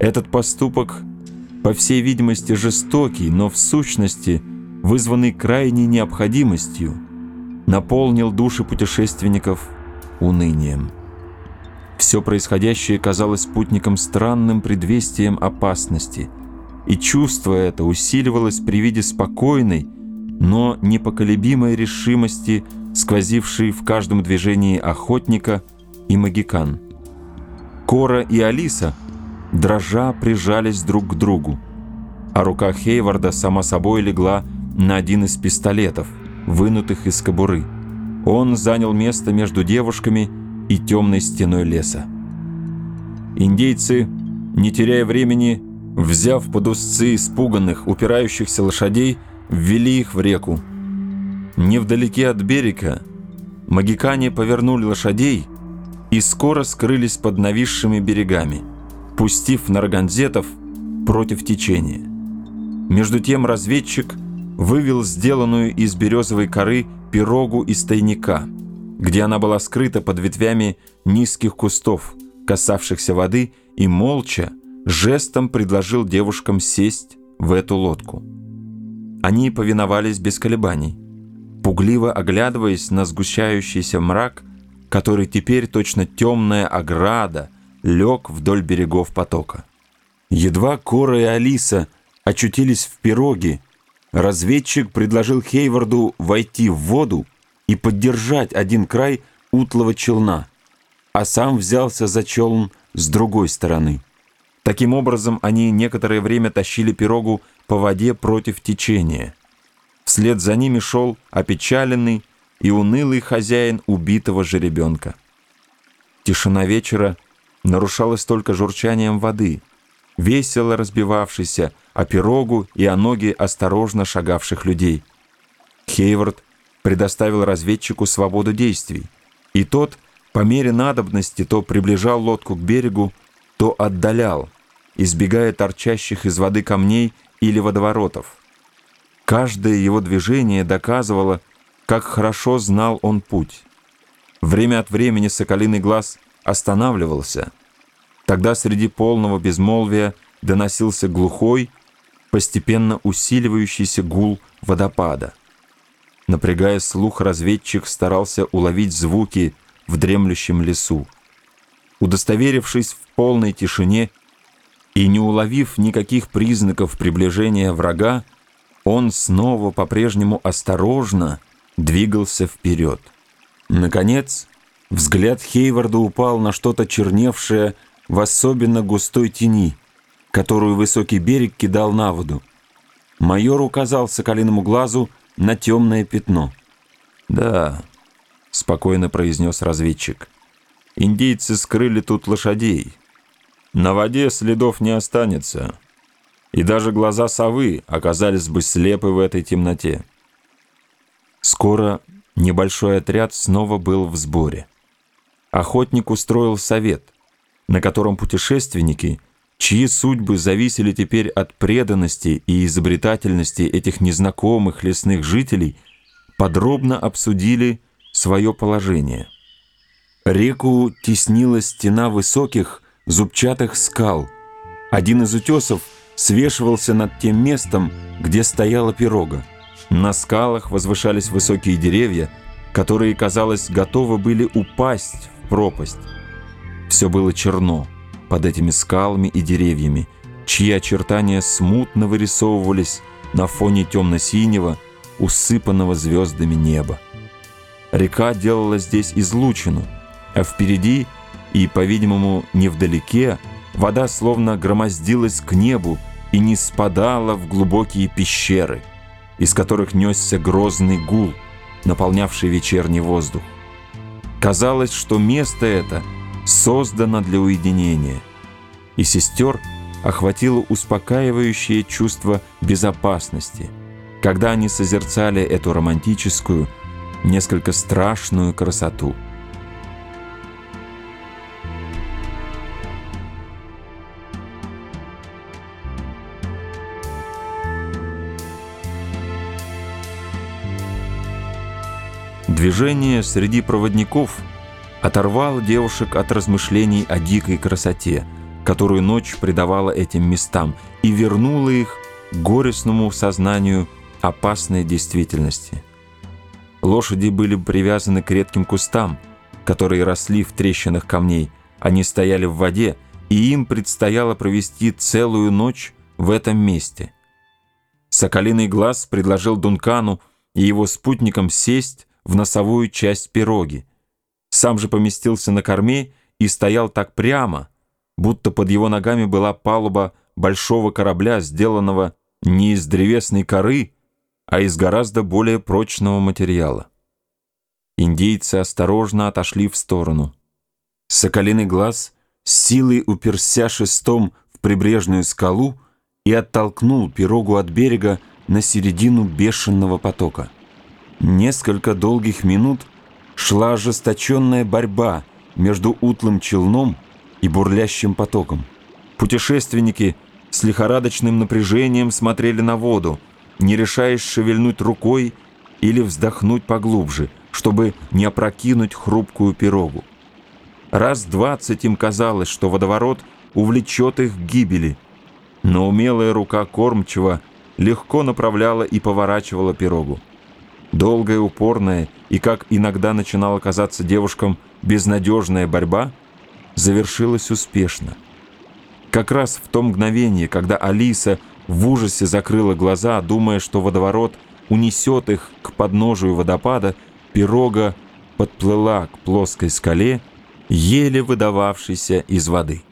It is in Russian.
Этот поступок, по всей видимости, жестокий, но в сущности вызванный крайней необходимостью, наполнил души путешественников унынием. Все происходящее казалось спутникам странным предвестием опасности, и чувство это усиливалось при виде спокойной, но непоколебимой решимости, сквозившей в каждом движении охотника и магикан. Кора и Алиса, дрожа, прижались друг к другу, а рука Хейварда сама собой легла на один из пистолетов, вынутых из кобуры. Он занял место между девушками и темной стеной леса. Индейцы, не теряя времени, взяв под узцы испуганных, упирающихся лошадей, ввели их в реку. Невдалеке от берега магикане повернули лошадей и скоро скрылись под нависшими берегами, пустив нарганзетов против течения. Между тем разведчик вывел сделанную из березовой коры пирогу из тайника – где она была скрыта под ветвями низких кустов, касавшихся воды, и молча, жестом предложил девушкам сесть в эту лодку. Они повиновались без колебаний, пугливо оглядываясь на сгущающийся мрак, который теперь точно темная ограда лег вдоль берегов потока. Едва Кора и Алиса очутились в пироге, разведчик предложил Хейварду войти в воду и поддержать один край утлого челна, а сам взялся за челн с другой стороны. Таким образом, они некоторое время тащили пирогу по воде против течения. Вслед за ними шел опечаленный и унылый хозяин убитого жеребенка. Тишина вечера нарушалась только журчанием воды, весело разбивавшейся о пирогу и о ноги осторожно шагавших людей. Хейвард предоставил разведчику свободу действий, и тот, по мере надобности, то приближал лодку к берегу, то отдалял, избегая торчащих из воды камней или водоворотов. Каждое его движение доказывало, как хорошо знал он путь. Время от времени соколиный глаз останавливался. Тогда среди полного безмолвия доносился глухой, постепенно усиливающийся гул водопада. Напрягая слух, разведчик старался уловить звуки в дремлющем лесу. Удостоверившись в полной тишине и не уловив никаких признаков приближения врага, он снова по-прежнему осторожно двигался вперед. Наконец, взгляд Хейварда упал на что-то черневшее в особенно густой тени, которую высокий берег кидал на воду. Майор указал соколиному глазу на темное пятно. «Да», — спокойно произнес разведчик, — «индейцы скрыли тут лошадей. На воде следов не останется, и даже глаза совы оказались бы слепы в этой темноте». Скоро небольшой отряд снова был в сборе. Охотник устроил совет, на котором путешественники — чьи судьбы зависели теперь от преданности и изобретательности этих незнакомых лесных жителей, подробно обсудили свое положение. Реку теснила стена высоких зубчатых скал. Один из утесов свешивался над тем местом, где стояла пирога. На скалах возвышались высокие деревья, которые, казалось, готовы были упасть пропасть. Все было черно под этими скалами и деревьями, чьи очертания смутно вырисовывались на фоне темно-синего, усыпанного звездами неба. Река делала здесь излучину, а впереди и, по-видимому, невдалеке, вода словно громоздилась к небу и не спадала в глубокие пещеры, из которых несся грозный гул, наполнявший вечерний воздух. Казалось, что место это — создана для уединения. И сестер охватило успокаивающее чувство безопасности, когда они созерцали эту романтическую, несколько страшную красоту – Движение среди проводников оторвал девушек от размышлений о дикой красоте, которую ночь придавала этим местам, и вернула их к горестному сознанию опасной действительности. Лошади были привязаны к редким кустам, которые росли в трещинах камней. Они стояли в воде, и им предстояло провести целую ночь в этом месте. Соколиный глаз предложил Дункану и его спутникам сесть в носовую часть пироги. Сам же поместился на корме и стоял так прямо, будто под его ногами была палуба большого корабля, сделанного не из древесной коры, а из гораздо более прочного материала. Индейцы осторожно отошли в сторону. Соколиный глаз с силой уперся шестом в прибрежную скалу и оттолкнул пирогу от берега на середину бешеного потока. Несколько долгих минут шла ожесточенная борьба между утлым челном и бурлящим потоком. Путешественники с лихорадочным напряжением смотрели на воду, не решаясь шевельнуть рукой или вздохнуть поглубже, чтобы не опрокинуть хрупкую пирогу. Раз двадцать им казалось, что водоворот увлечет их к гибели, но умелая рука кормчего легко направляла и поворачивала пирогу. Долгая, упорная и, как иногда начинала казаться девушкам, безнадежная борьба завершилась успешно. Как раз в то мгновение, когда Алиса в ужасе закрыла глаза, думая, что водоворот унесет их к подножию водопада, пирога подплыла к плоской скале, еле выдававшейся из воды.